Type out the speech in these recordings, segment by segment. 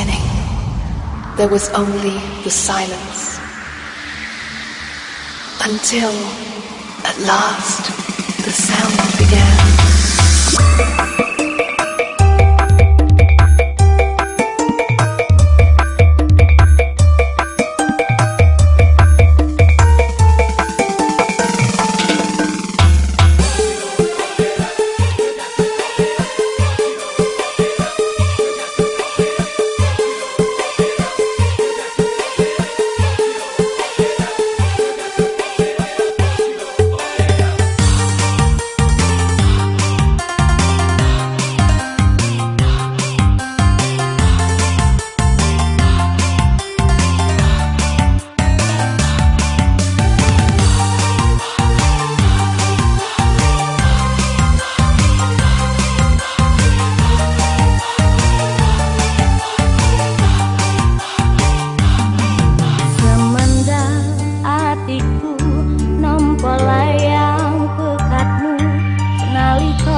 beginning, there was only the silence. Until, at last, the sound began.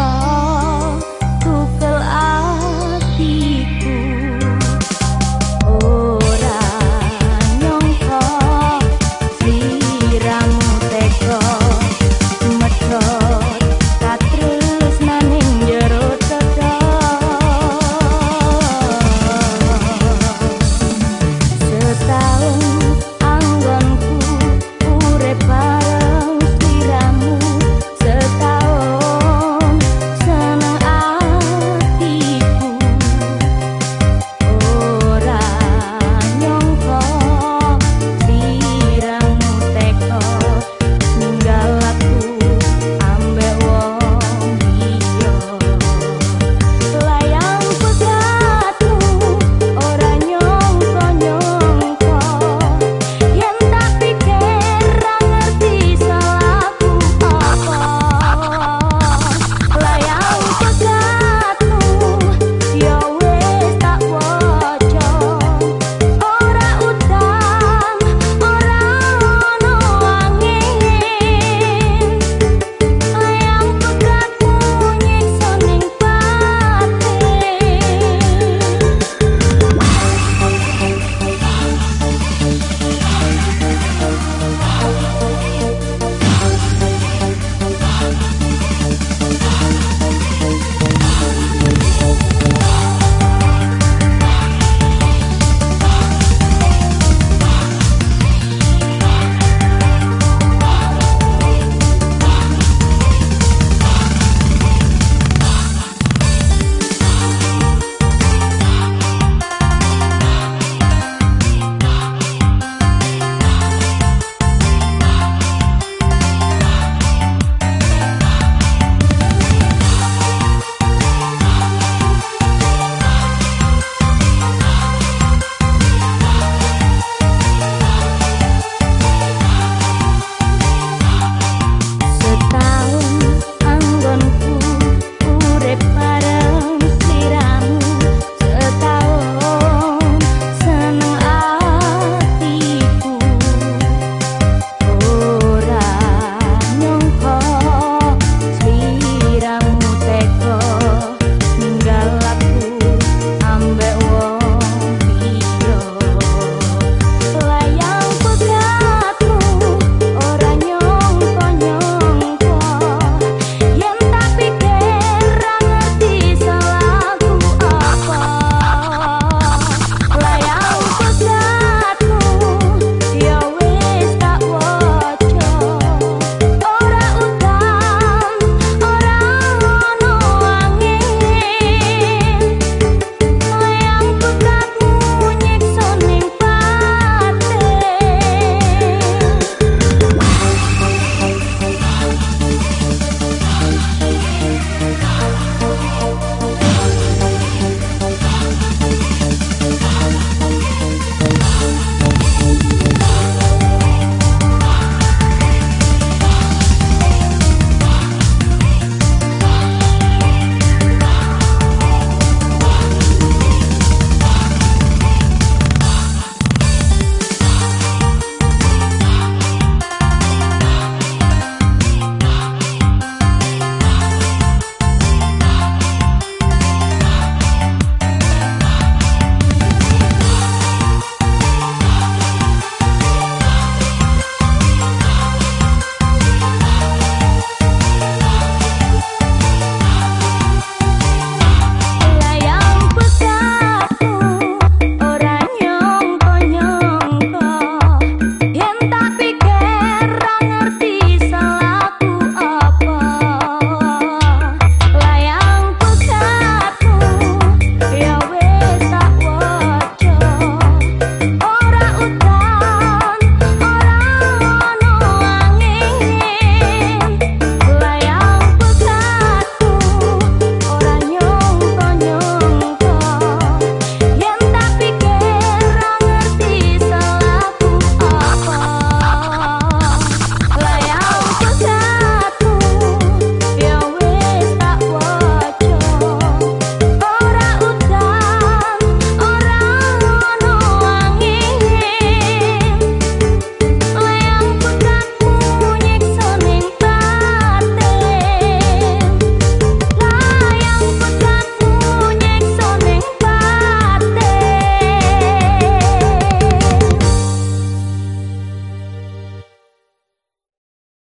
Oh.